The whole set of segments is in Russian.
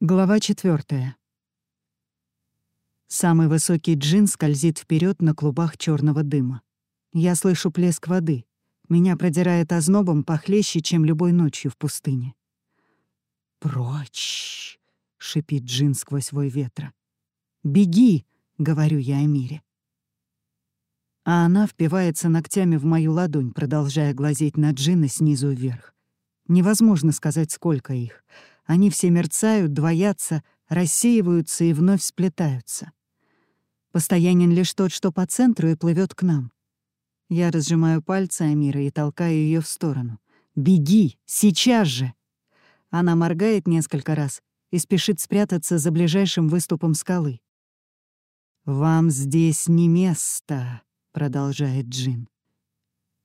Глава четвертая. Самый высокий джин скользит вперед на клубах черного дыма. Я слышу плеск воды. Меня продирает ознобом похлеще, чем любой ночью в пустыне. «Прочь!» — шипит джин сквозь вой ветра. «Беги!» — говорю я Амире. А она впивается ногтями в мою ладонь, продолжая глазеть на джина снизу вверх. Невозможно сказать, сколько их — они все мерцают, двоятся, рассеиваются и вновь сплетаются. Постоянен лишь тот, что по центру и плывет к нам. Я разжимаю пальцы Амира и толкаю ее в сторону. «Беги! Сейчас же!» Она моргает несколько раз и спешит спрятаться за ближайшим выступом скалы. «Вам здесь не место», — продолжает Джин.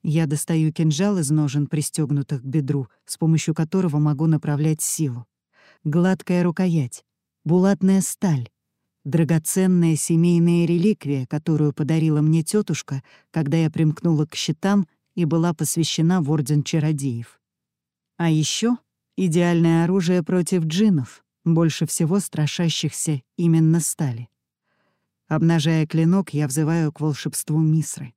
Я достаю кинжал из ножен, пристегнутых к бедру, с помощью которого могу направлять силу гладкая рукоять, булатная сталь, драгоценная семейная реликвия, которую подарила мне тетушка, когда я примкнула к щитам и была посвящена в Орден Чародеев. А еще идеальное оружие против джинов, больше всего страшащихся именно стали. Обнажая клинок, я взываю к волшебству Мисры.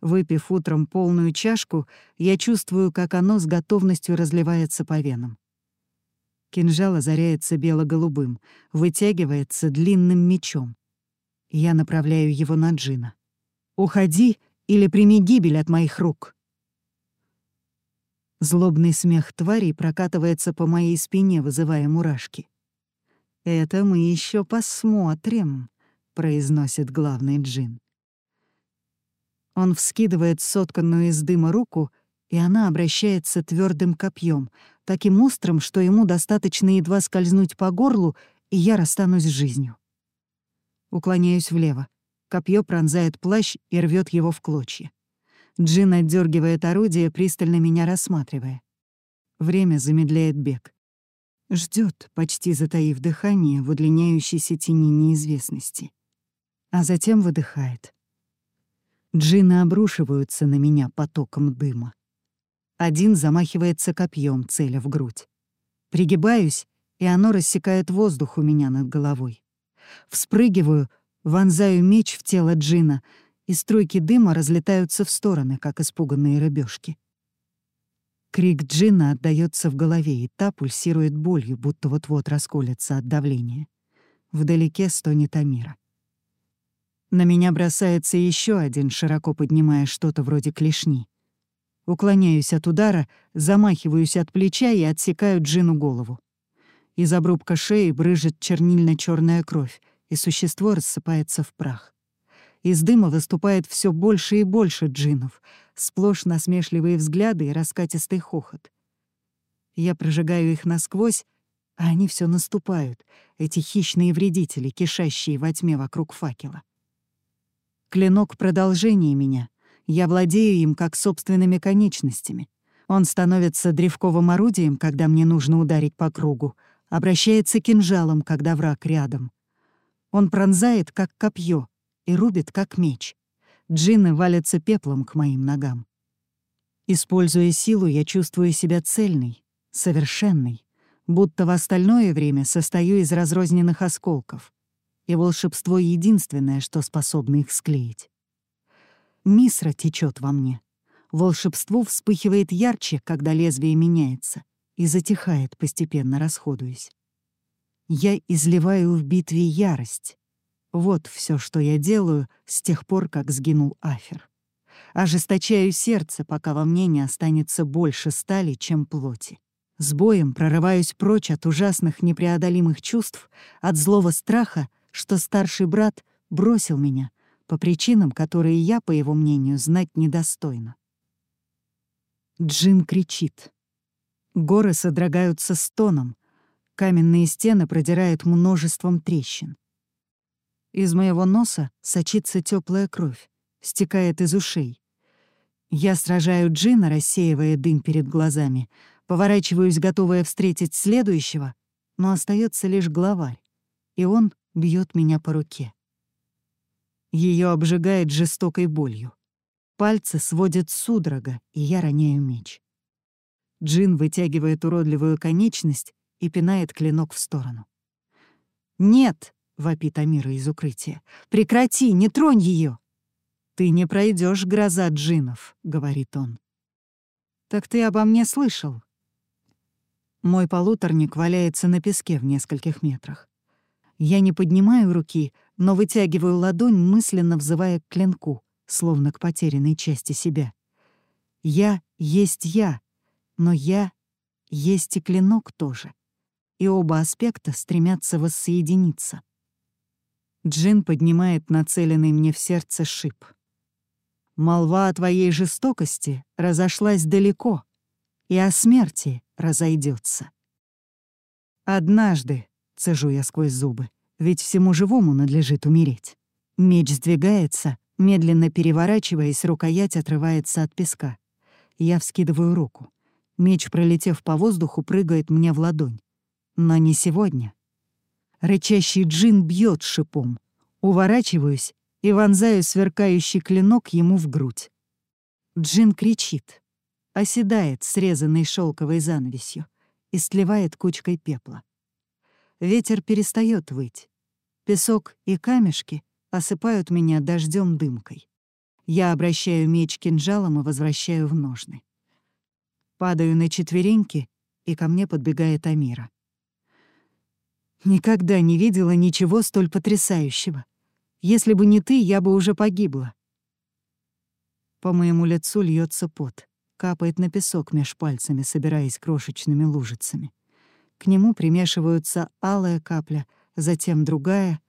Выпив утром полную чашку, я чувствую, как оно с готовностью разливается по венам. Кинжал озаряется бело-голубым, вытягивается длинным мечом. Я направляю его на Джина. «Уходи или прими гибель от моих рук!» Злобный смех твари прокатывается по моей спине, вызывая мурашки. «Это мы еще посмотрим», — произносит главный джин. Он вскидывает сотканную из дыма руку, и она обращается твердым копьем, таким острым, что ему достаточно едва скользнуть по горлу, и я расстанусь с жизнью. Уклоняюсь влево. Копье пронзает плащ и рвет его в клочья. Джин отдергивает орудие, пристально меня рассматривая. Время замедляет бег. Ждет, почти затаив дыхание в удлиняющейся тени неизвестности. А затем выдыхает. Джины обрушиваются на меня потоком дыма. Один замахивается копьем, целя в грудь. Пригибаюсь, и оно рассекает воздух у меня над головой. Вспрыгиваю, вонзаю меч в тело Джина, и струйки дыма разлетаются в стороны, как испуганные рыбешки. Крик Джина отдаётся в голове, и та пульсирует болью, будто вот-вот расколется от давления. Вдалеке стонет Амира. На меня бросается еще один, широко поднимая что-то вроде клешни. Уклоняюсь от удара, замахиваюсь от плеча и отсекаю Джину голову. Из обрубка шеи брыжет чернильно черная кровь, и существо рассыпается в прах. Из дыма выступает все больше и больше джинов, сплошь насмешливые взгляды и раскатистый хохот. Я прожигаю их насквозь, а они все наступают, эти хищные вредители, кишащие во тьме вокруг факела. Клинок продолжение меня, я владею им как собственными конечностями. Он становится древковым орудием, когда мне нужно ударить по кругу, обращается кинжалом, когда враг рядом. Он пронзает, как копье, и рубит, как меч. Джинны валятся пеплом к моим ногам. Используя силу, я чувствую себя цельной, совершенной, будто в остальное время состою из разрозненных осколков. И волшебство — единственное, что способно их склеить. Мисра течет во мне. Волшебство вспыхивает ярче, когда лезвие меняется, и затихает, постепенно расходуясь. Я изливаю в битве ярость. Вот все, что я делаю с тех пор, как сгинул Афер. Ожесточаю сердце, пока во мне не останется больше стали, чем плоти. С боем прорываюсь прочь от ужасных непреодолимых чувств, от злого страха, что старший брат бросил меня — по причинам, которые я, по его мнению, знать недостойна. Джин кричит. Горы содрогаются стоном, каменные стены продирают множеством трещин. Из моего носа сочится теплая кровь, стекает из ушей. Я сражаю Джина, рассеивая дым перед глазами, поворачиваюсь, готовая встретить следующего, но остается лишь главарь, и он бьет меня по руке. Ее обжигает жестокой болью. Пальцы сводят судорога, и я роняю меч. Джин вытягивает уродливую конечность, и пинает клинок в сторону. «Нет!» — вопит Амира из укрытия. «Прекрати, не тронь ее!» «Ты не пройдешь, гроза джинов», — говорит он. «Так ты обо мне слышал?» Мой полуторник валяется на песке в нескольких метрах. Я не поднимаю руки, но вытягиваю ладонь, мысленно взывая к клинку, словно к потерянной части себя. Я есть я, но я есть и клинок тоже. И оба аспекта стремятся воссоединиться. Джин поднимает нацеленный мне в сердце шип — Молва о твоей жестокости разошлась далеко, и о смерти разойдется. Однажды, цежу я сквозь зубы, ведь всему живому надлежит умереть. Меч сдвигается, медленно переворачиваясь, рукоять отрывается от песка. Я вскидываю руку. Меч, пролетев по воздуху, прыгает мне в ладонь. Но не сегодня. Рычащий джин бьет шипом. Уворачиваюсь и вонзаю сверкающий клинок ему в грудь. Джин кричит, оседает срезанной шелковой занавесью и сливает кучкой пепла. Ветер перестает выть. Песок и камешки осыпают меня дождем дымкой. Я обращаю меч кинжалом и возвращаю в ножны. Падаю на четвереньки, и ко мне подбегает Амира. Никогда не видела ничего столь потрясающего. Если бы не ты, я бы уже погибла. По моему лицу льется пот, капает на песок меж пальцами, собираясь крошечными лужицами. К нему примешиваются алая капля, затем другая.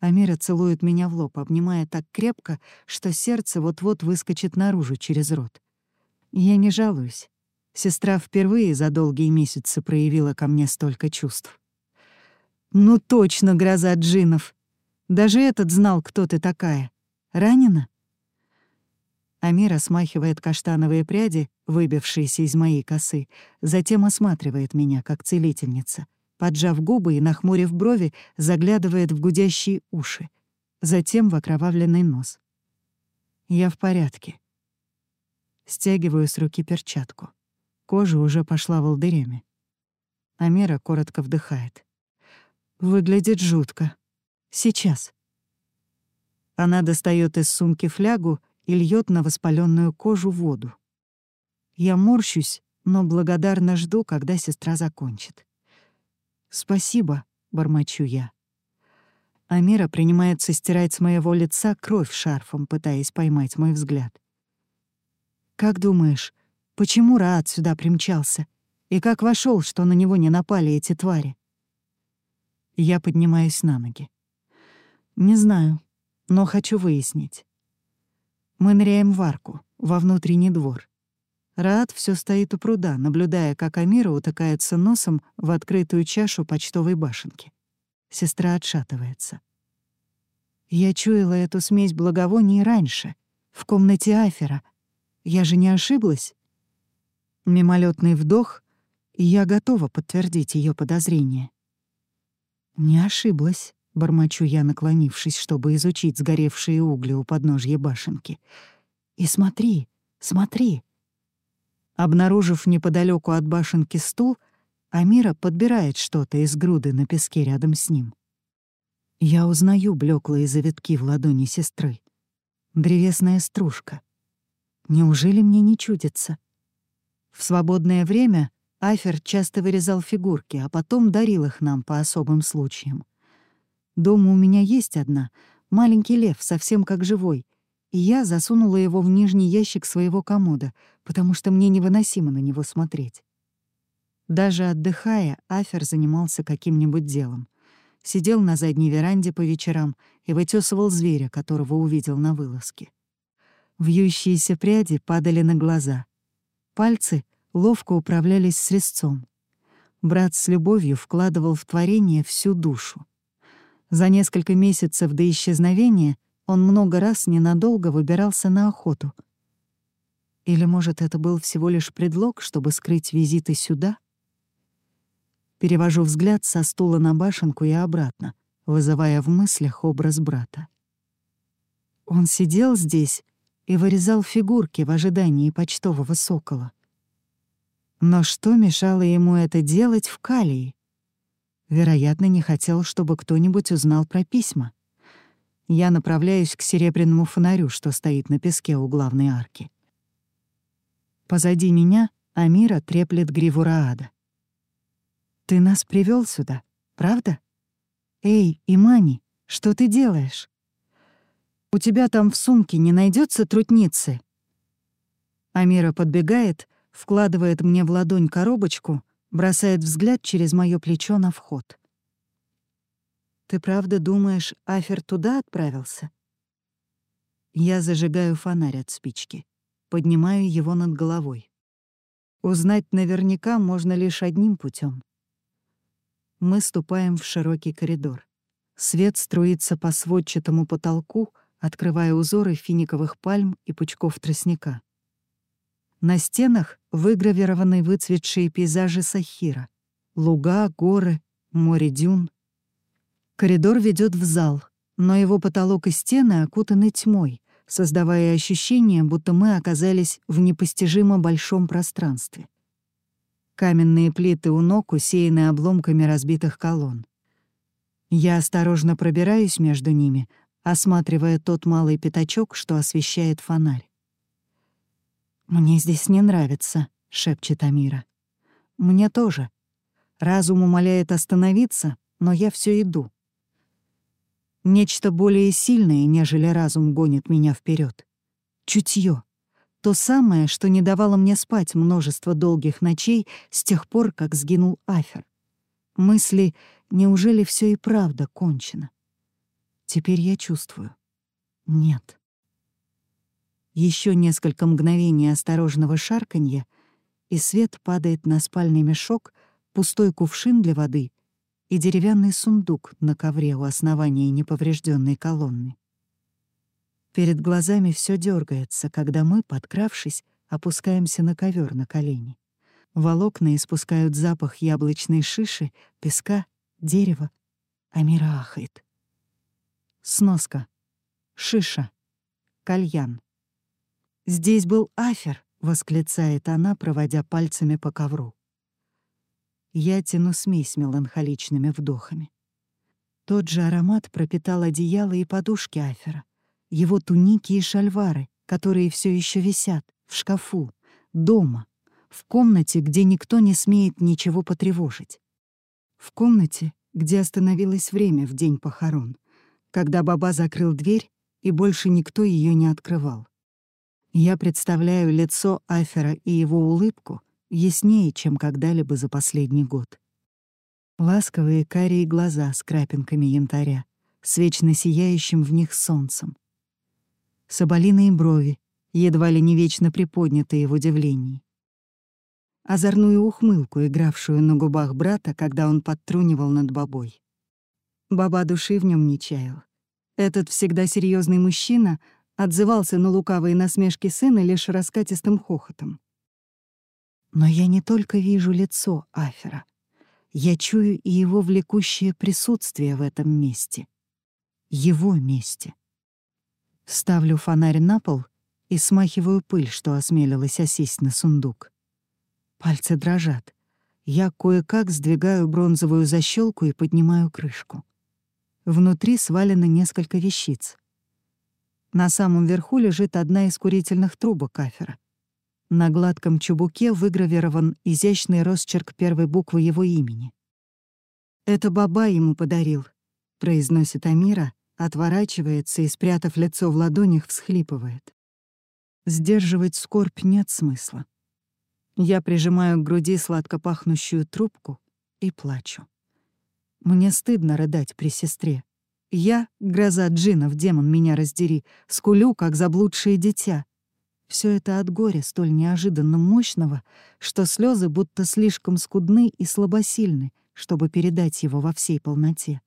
Амира целует меня в лоб, обнимая так крепко, что сердце вот-вот выскочит наружу через рот. Я не жалуюсь. Сестра впервые за долгие месяцы проявила ко мне столько чувств. «Ну точно гроза джинов!» Даже этот знал, кто ты такая. Ранена?» Амира смахивает каштановые пряди, выбившиеся из моей косы, затем осматривает меня, как целительница. Поджав губы и нахмурив брови, заглядывает в гудящие уши, затем в окровавленный нос. Я в порядке. Стягиваю с руки перчатку. Кожа уже пошла волдырями. Амира коротко вдыхает. Выглядит жутко. Сейчас. Она достает из сумки флягу и льет на воспаленную кожу воду. Я морщусь, но благодарно жду, когда сестра закончит. «Спасибо», — бормочу я. Амира принимается стирать с моего лица кровь шарфом, пытаясь поймать мой взгляд. «Как думаешь, почему Раат сюда примчался? И как вошел, что на него не напали эти твари?» Я поднимаюсь на ноги. Не знаю, но хочу выяснить. Мы ныряем в арку, во внутренний двор. Раат все стоит у пруда, наблюдая, как Амира утыкается носом в открытую чашу почтовой башенки. Сестра отшатывается. Я чуяла эту смесь благовоний раньше, в комнате Афера. Я же не ошиблась? Мимолетный вдох, и я готова подтвердить ее подозрение. Не ошиблась бормочу я, наклонившись, чтобы изучить сгоревшие угли у подножья башенки. «И смотри, смотри!» Обнаружив неподалеку от башенки стул, Амира подбирает что-то из груды на песке рядом с ним. Я узнаю блеклые завитки в ладони сестры. Древесная стружка. Неужели мне не чудится? В свободное время Афер часто вырезал фигурки, а потом дарил их нам по особым случаям. Дома у меня есть одна, маленький лев, совсем как живой, и я засунула его в нижний ящик своего комода, потому что мне невыносимо на него смотреть. Даже отдыхая, Афер занимался каким-нибудь делом. Сидел на задней веранде по вечерам и вытесывал зверя, которого увидел на вылазке. Вьющиеся пряди падали на глаза. Пальцы ловко управлялись с резцом. Брат с любовью вкладывал в творение всю душу. За несколько месяцев до исчезновения он много раз ненадолго выбирался на охоту. Или, может, это был всего лишь предлог, чтобы скрыть визиты сюда? Перевожу взгляд со стула на башенку и обратно, вызывая в мыслях образ брата. Он сидел здесь и вырезал фигурки в ожидании почтового сокола. Но что мешало ему это делать в Калии? Вероятно, не хотел, чтобы кто-нибудь узнал про письма. Я направляюсь к серебряному фонарю, что стоит на песке у главной арки. Позади меня Амира треплет гриву Раада. «Ты нас привел сюда, правда? Эй, Имани, что ты делаешь? У тебя там в сумке не найдется трутницы?» Амира подбегает, вкладывает мне в ладонь коробочку, бросает взгляд через моё плечо на вход. «Ты правда думаешь, Афер туда отправился?» Я зажигаю фонарь от спички, поднимаю его над головой. Узнать наверняка можно лишь одним путем. Мы ступаем в широкий коридор. Свет струится по сводчатому потолку, открывая узоры финиковых пальм и пучков тростника. На стенах выгравированы выцветшие пейзажи Сахира. Луга, горы, море дюн. Коридор ведет в зал, но его потолок и стены окутаны тьмой, создавая ощущение, будто мы оказались в непостижимо большом пространстве. Каменные плиты у ног усеяны обломками разбитых колонн. Я осторожно пробираюсь между ними, осматривая тот малый пятачок, что освещает фонарь. «Мне здесь не нравится», — шепчет Амира. «Мне тоже. Разум умоляет остановиться, но я все иду. Нечто более сильное, нежели разум гонит меня вперед. Чутье. То самое, что не давало мне спать множество долгих ночей с тех пор, как сгинул Афер. Мысли, неужели все и правда кончено? Теперь я чувствую. Нет. Еще несколько мгновений осторожного шарканья, и свет падает на спальный мешок, пустой кувшин для воды и деревянный сундук на ковре у основания неповрежденной колонны. Перед глазами все дергается, когда мы, подкравшись, опускаемся на ковер на колени. Волокна испускают запах яблочной шиши, песка, дерева. Амира ахает. Сноска. Шиша. Кальян. «Здесь был Афер!» — восклицает она, проводя пальцами по ковру. Я тяну смесь меланхоличными вдохами. Тот же аромат пропитал одеяло и подушки Афера, его туники и шальвары, которые все еще висят в шкафу, дома, в комнате, где никто не смеет ничего потревожить. В комнате, где остановилось время в день похорон, когда Баба закрыл дверь, и больше никто ее не открывал. Я представляю лицо Афера и его улыбку яснее, чем когда-либо за последний год. Ласковые карие глаза с крапинками янтаря, с вечно сияющим в них солнцем. Соболиные брови, едва ли не вечно приподнятые в удивлении. Озорную ухмылку, игравшую на губах брата, когда он подтрунивал над бабой. Баба души в нем не чаял. Этот всегда серьезный мужчина отзывался на лукавые насмешки сына лишь раскатистым хохотом. Но я не только вижу лицо Афера. Я чую и его влекущее присутствие в этом месте. Его месте. Ставлю фонарь на пол и смахиваю пыль, что осмелилась осесть на сундук. Пальцы дрожат. Я кое-как сдвигаю бронзовую защелку и поднимаю крышку. Внутри свалено несколько вещиц — на самом верху лежит одна из курительных трубок афера. На гладком чубуке выгравирован изящный росчерк первой буквы его имени. «Это баба ему подарил», — произносит Амира, отворачивается и, спрятав лицо в ладонях, всхлипывает. Сдерживать скорбь нет смысла. Я прижимаю к груди сладко пахнущую трубку и плачу. Мне стыдно рыдать при сестре. Я, гроза джинов, демон меня раздери, скулю, как заблудшее дитя. Все это от горя столь неожиданно мощного, что слезы будто слишком скудны и слабосильны, чтобы передать его во всей полноте.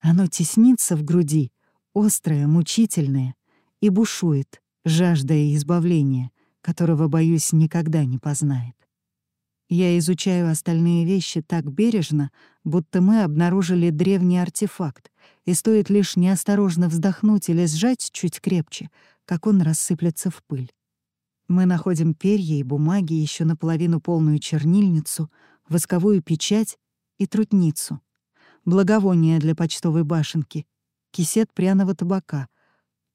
Оно теснится в груди, острое, мучительное, и бушует, жаждая избавления, которого, боюсь, никогда не познает. Я изучаю остальные вещи так бережно, будто мы обнаружили древний артефакт, и стоит лишь неосторожно вздохнуть или сжать чуть крепче, как он рассыплется в пыль. Мы находим перья и бумаги, еще наполовину полную чернильницу, восковую печать и трутницу, благовония для почтовой башенки, кисет пряного табака,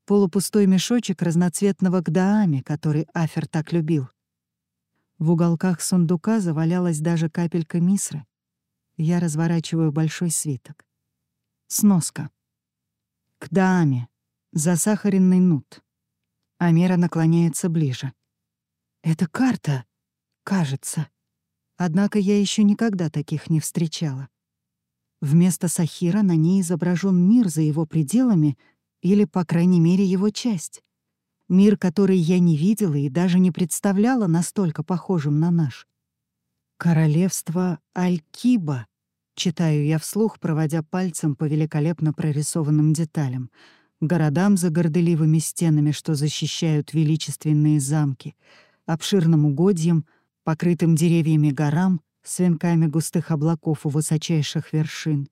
полупустой мешочек разноцветного гдаами, который Афер так любил. В уголках сундука завалялась даже капелька мисры. Я разворачиваю большой свиток. Сноска. К Дааме. Засахаренный нут. Амера наклоняется ближе. «Это карта, кажется. Однако я еще никогда таких не встречала. Вместо Сахира на ней изображен мир за его пределами или, по крайней мере, его часть. Мир, который я не видела и даже не представляла настолько похожим на наш. «Королевство Алькиба», — читаю я вслух, проводя пальцем по великолепно прорисованным деталям, городам за горделивыми стенами, что защищают величественные замки, обширным угодьям, покрытым деревьями горам, с венками густых облаков у высочайших вершин,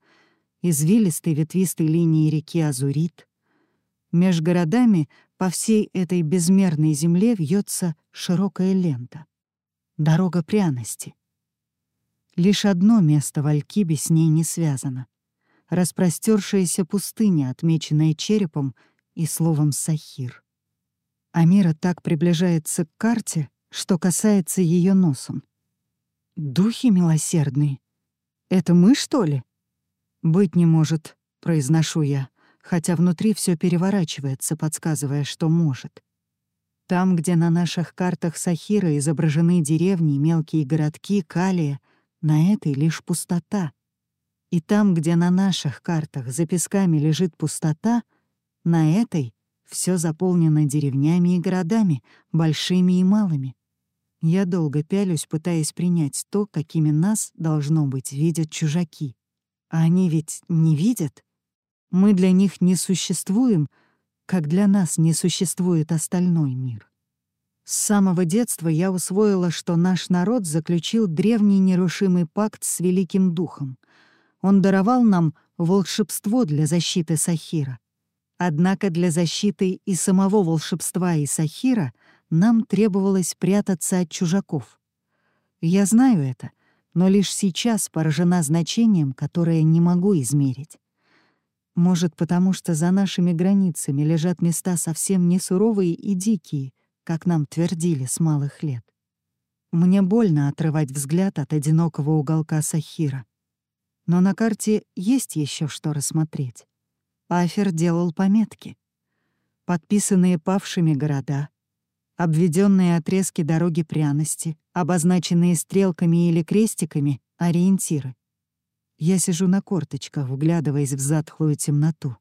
извилистой ветвистой линии реки Азурит. Меж городами по всей этой безмерной земле вьется широкая лента. Дорога пряности. Лишь одно место в Алькибе с ней не связано. Распростершаяся пустыня, отмеченная черепом и словом «Сахир». Амира так приближается к карте, что касается ее носом. «Духи милосердные? Это мы, что ли?» «Быть не может», — произношу я, хотя внутри все переворачивается, подсказывая, что может. Там, где на наших картах Сахира изображены деревни, мелкие городки, Калия, на этой лишь пустота. И там, где на наших картах за песками лежит пустота, на этой все заполнено деревнями и городами, большими и малыми. Я долго пялюсь, пытаясь принять то, какими нас, должно быть, видят чужаки. А они ведь не видят. Мы для них не существуем, как для нас не существует остальной мир. С самого детства я усвоила, что наш народ заключил древний нерушимый пакт с Великим Духом. Он даровал нам волшебство для защиты Сахира. Однако для защиты и самого волшебства и Сахира — нам требовалось прятаться от чужаков. Я знаю это, но лишь сейчас поражена значением, которое не могу измерить. Может, потому что за нашими границами лежат места совсем не суровые и дикие, как нам твердили с малых лет. Мне больно отрывать взгляд от одинокого уголка Сахира. Но на карте есть еще что рассмотреть. Афер делал пометки. Подписанные павшими города, обведенные отрезки дороги пряности, обозначенные стрелками или крестиками — ориентиры. Я сижу на корточках, вглядываясь в затхлую темноту.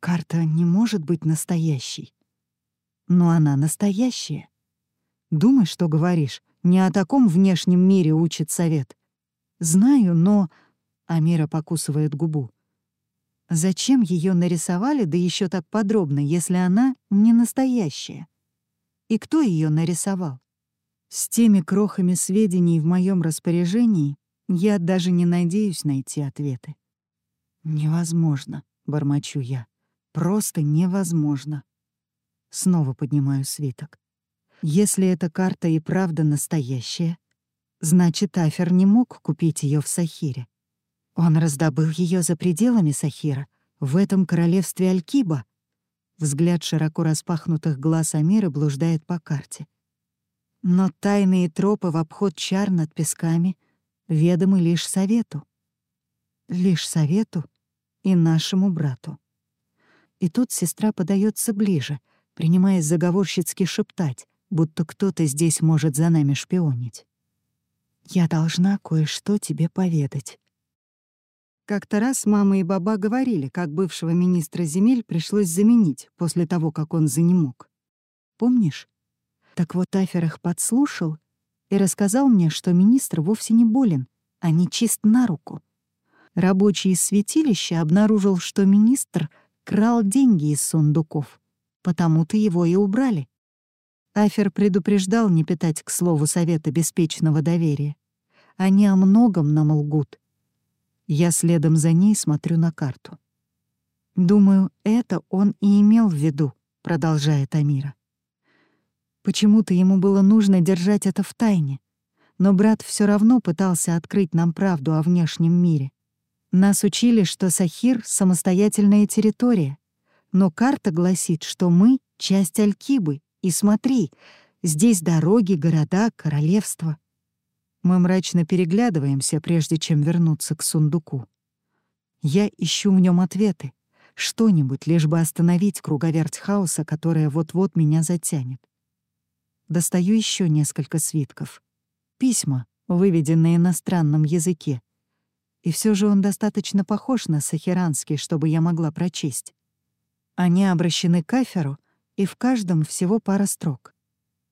Карта не может быть настоящей. Но она настоящая. Думай, что говоришь. Не о таком внешнем мире учит совет. Знаю, но... Амира покусывает губу. Зачем ее нарисовали, да еще так подробно, если она не настоящая? И кто ее нарисовал? С теми крохами сведений в моем распоряжении я даже не надеюсь найти ответы. «Невозможно», — бормочу я. «Просто невозможно». Снова поднимаю свиток. Если эта карта и правда настоящая, значит, Афер не мог купить ее в Сахире. Он раздобыл ее за пределами Сахира, в этом королевстве Алькиба, Взгляд широко распахнутых глаз Амира блуждает по карте. Но тайные тропы в обход чар над песками ведомы лишь совету. Лишь совету и нашему брату. И тут сестра подается ближе, принимаясь заговорщицки шептать, будто кто-то здесь может за нами шпионить. «Я должна кое-что тебе поведать». Как-то раз мама и баба говорили, как бывшего министра земель пришлось заменить после того, как он занемог. Помнишь? Так вот Афер их подслушал и рассказал мне, что министр вовсе не болен, а не чист на руку. Рабочий из святилища обнаружил, что министр крал деньги из сундуков, потому-то его и убрали. Афер предупреждал не питать к слову совета беспечного доверия. Они о многом нам лгут — я следом за ней смотрю на карту. «Думаю, это он и имел в виду», — продолжает Амира. Почему-то ему было нужно держать это в тайне, но брат все равно пытался открыть нам правду о внешнем мире. Нас учили, что Сахир — самостоятельная территория, но карта гласит, что мы — часть Алькибы, и смотри, здесь дороги, города, королевства. Мы мрачно переглядываемся, прежде чем вернуться к сундуку. Я ищу в нем ответы, что-нибудь, лишь бы остановить круговерть хаоса, которая вот-вот меня затянет. Достаю еще несколько свитков. Письма, выведенные на странном языке. И все же он достаточно похож на сахиранский, чтобы я могла прочесть. Они обращены к Аферу, и в каждом всего пара строк.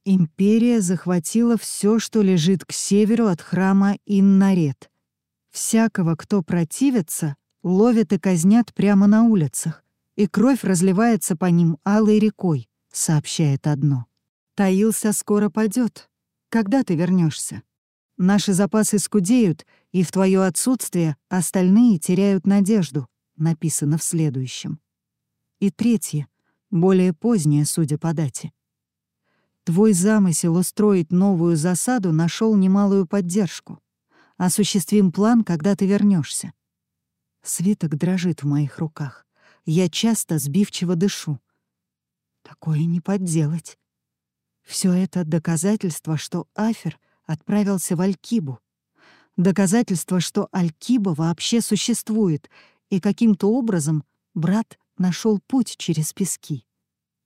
Империя захватила все, что лежит к северу от храма Иннарет. Всякого, кто противится, ловят и казнят прямо на улицах, и кровь разливается по ним алой рекой, сообщает одно. Таился скоро падет. Когда ты вернешься? Наши запасы скудеют, и в твое отсутствие остальные теряют надежду, написано в следующем. И третье, более позднее, судя по дате. Твой замысел устроить новую засаду нашел немалую поддержку. Осуществим план, когда ты вернешься. Свиток дрожит в моих руках. Я часто сбивчиво дышу. Такое не подделать. Все это доказательство, что Афер отправился в Алькибу. Доказательство, что Алькиба вообще существует, и каким-то образом брат нашел путь через пески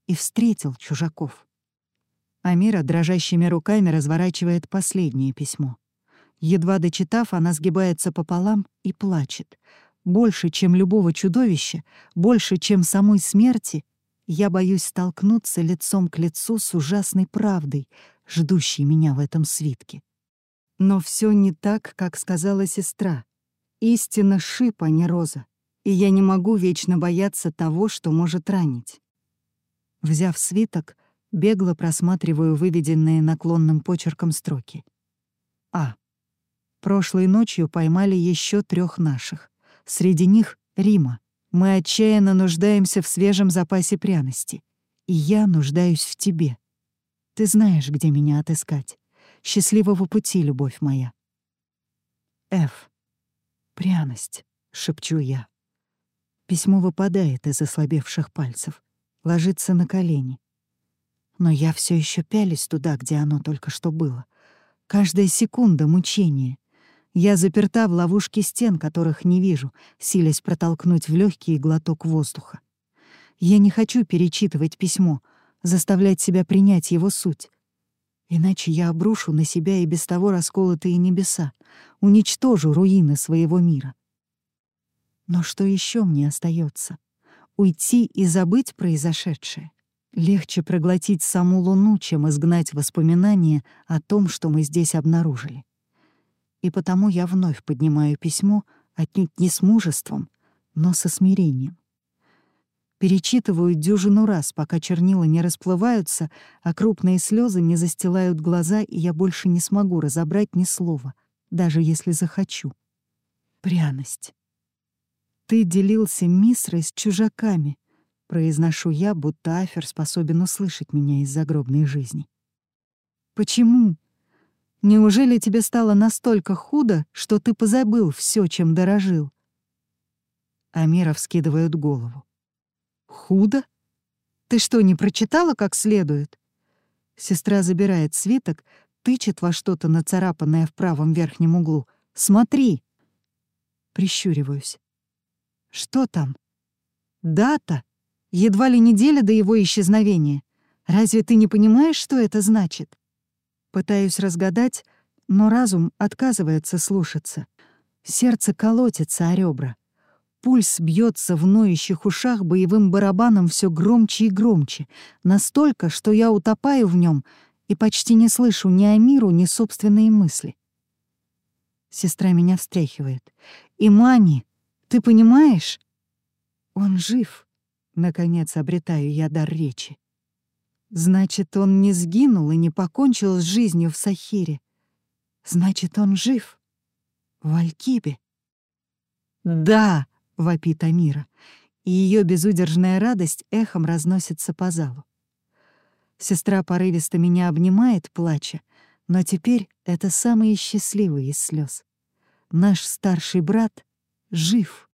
и встретил чужаков. Амира дрожащими руками разворачивает последнее письмо. Едва дочитав, она сгибается пополам и плачет — больше, чем любого чудовища, больше, чем самой смерти, я боюсь столкнуться лицом к лицу с ужасной правдой, ждущей меня в этом свитке. Но все не так, как сказала сестра. Истина шип, а не роза, и я не могу вечно бояться того, что может ранить. Взяв свиток, бегло просматриваю выведенные наклонным почерком строки. А. Прошлой ночью поймали еще трех наших. Среди них — Рима. Мы отчаянно нуждаемся в свежем запасе пряности. И я нуждаюсь в тебе. Ты знаешь, где меня отыскать. Счастливого пути, любовь моя. Ф. Пряность, шепчу я. Письмо выпадает из ослабевших пальцев, ложится на колени. Но я все еще пялюсь туда, где оно только что было. Каждая секунда — мучение. Я заперта в ловушке стен, которых не вижу, силясь протолкнуть в легкий глоток воздуха. Я не хочу перечитывать письмо, заставлять себя принять его суть. Иначе я обрушу на себя и без того расколотые небеса, уничтожу руины своего мира. Но что еще мне остается? Уйти и забыть произошедшее? Легче проглотить саму Луну, чем изгнать воспоминания о том, что мы здесь обнаружили и потому я вновь поднимаю письмо отнюдь не с мужеством, но со смирением. Перечитываю дюжину раз, пока чернила не расплываются, а крупные слезы не застилают глаза, и я больше не смогу разобрать ни слова, даже если захочу. Пряность. «Ты делился мисрой с чужаками», — произношу я, будто Афер способен услышать меня из загробной жизни. «Почему?» Неужели тебе стало настолько худо, что ты позабыл все, чем дорожил?» Амира вскидывает голову. «Худо? Ты что, не прочитала как следует?» Сестра забирает свиток, тычет во что-то нацарапанное в правом верхнем углу. «Смотри!» Прищуриваюсь. «Что там?» «Дата! Едва ли неделя до его исчезновения. Разве ты не понимаешь, что это значит?» Пытаюсь разгадать, но разум отказывается слушаться. Сердце колотится о ребра. Пульс бьется в ноющих ушах боевым барабаном все громче и громче, настолько, что я утопаю в нем и почти не слышу ни о миру, ни собственные мысли. Сестра меня встряхивает. «Имани, ты понимаешь?» «Он жив», — наконец обретаю я дар речи. Значит, он не сгинул и не покончил с жизнью в Сахире. Значит, он жив. В Алькибе. «Да!» — вопит Амира, и ее безудержная радость эхом разносится по залу. Сестра порывисто меня обнимает, плача, Но теперь это самые счастливые из слез. Наш старший брат жив.